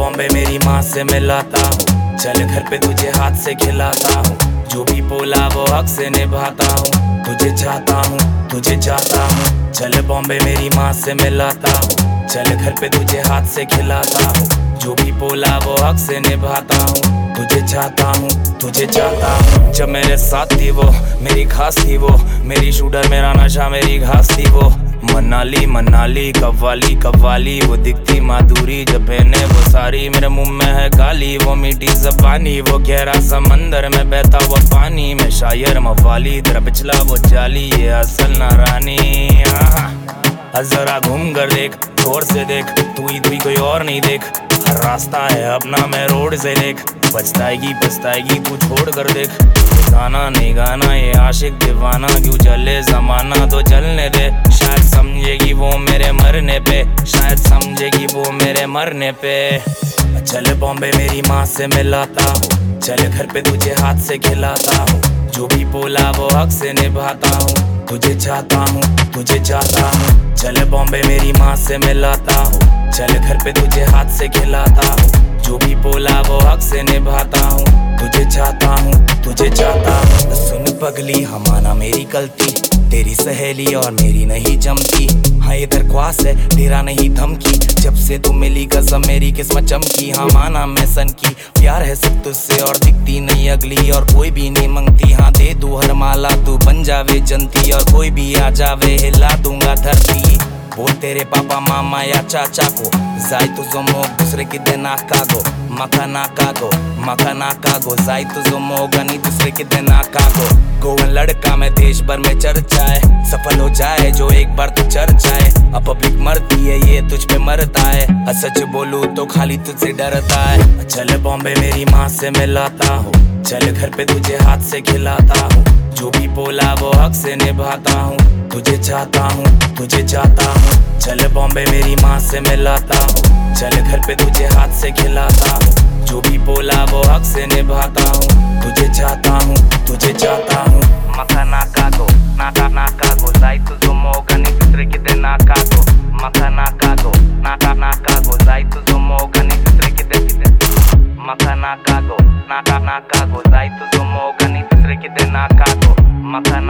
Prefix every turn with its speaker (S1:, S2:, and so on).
S1: बॉम्बे मेरी माँ से मिलाता हूँ। चल घर पे तुझे हाथ से खिलाता हूँ। जो भी बोला वो हक से निभाता हूँ। तुझे चाहता हूँ, तुझे चाहता हूँ। चल बॉम्बे मेरी माँ से मिलाता हूँ। चल घर पे तुझे हाथ से खिलाता हूँ। जो भी बोला वो हक से निभाता हूँ। तुझे चाहता हूँ, तुझे चाहता हूँ। जब मेरे साथ थी वो, मेरी खास थी वो। मेरी शूटर, मेरा नशा, मेरी घास थी वो। मनाली मनाली, कव्वाली कवाली वो दिखती माधुरी, जब पहने वो सारी, मेरे मुँह में है काली वो मीठी जबानी, वो गहरा समंदर में बहता वो पानी, में शायर मवाली, तेरा पिछला वो जाली, ये असल नारानी जरा घूम कर देख गौर से देख, तू ही तू ही कोई और नहीं देख, हर रास्ता है अपना, मैं रोड से देख, पछताएगी पछताएगी, तू छोड़ कर देख गाना नहीं गाना, ये आशिक दीवाना, क्यों चले जमाना तो चलने दे। मरने पे। चल बॉम्बे मेरी माँ से मिलाता हूँ। चल घर पे तुझे हाथ से खिलाता हूँ। जो भी बोला वो हक से निभाता हूँ। तुझे चाहता हूँ, तुझे चाहता हूँ। चल बॉम्बे मेरी माँ से मिलाता हूँ। चल घर पे तुझे हाथ से खिलाता हूँ। जो भी बोला वो हक से निभाता हूँ। तुझे चाहता हूँ, तुझे चाहता हूँ। सुन पगली, हमारा मेरी गलती। तेरी सहेली और मेरी नहीं जमती। हाँ ये दरख्वास्त है, तेरा नहीं धमकी। जब से तू मिली कसम, मेरी किस्मत चमकी। हाँ माना मैं सन की। प्यार है सिर्फ़ तुझसे और दिखती नहीं अगली। और कोई भी नहीं मंगती। हाँ दे दू हर माला, तू बन जावे जनती। और कोई भी आ जावे, हिला दूँगा धरती। बोल तेरे पापा, मामा या चाचा को। Zaito tuzomoga usre ki dena kago. Makana kago मखाना कागो जाई तो जुम्मा होगा नहीं दूसरे के दिन कागो गोवन लड़का में देश भर में चर्चा है सफल हो जाए जो एक बार तो चर्चा है अब पब्लिक मरती है ये तुझ पे मरता है सच बोलू तो खाली तुझसे डरता है चल बॉम्बे मेरी माँ से मिलाता हूँ चल घर पे तुझे हाथ से खिलाता हूँ जो भी बोला वो हक से निभाता हूँ। तुझे चाहता हूँ, तुझे चाहता हूँ। चल बॉम्बे मेरी माँ से मिलाता हूँ। चल घर पे तुझे हाथ से खिलाता हूँ। जो भी बोला वो हक से निभाता हूँ। तुझे चाहता हूँ, तुझे चाहता हूँ। मखाना का कागो नाका नाका गो। जाइतु जुमो गनी फित्र किते नाका दो मखाना का कागो नाका नाका गो। जाइतु जुमो गनी फित्र की दे मखाना का कागो नाका नाका गो। जाइतु जो Moga srekite na kako Maka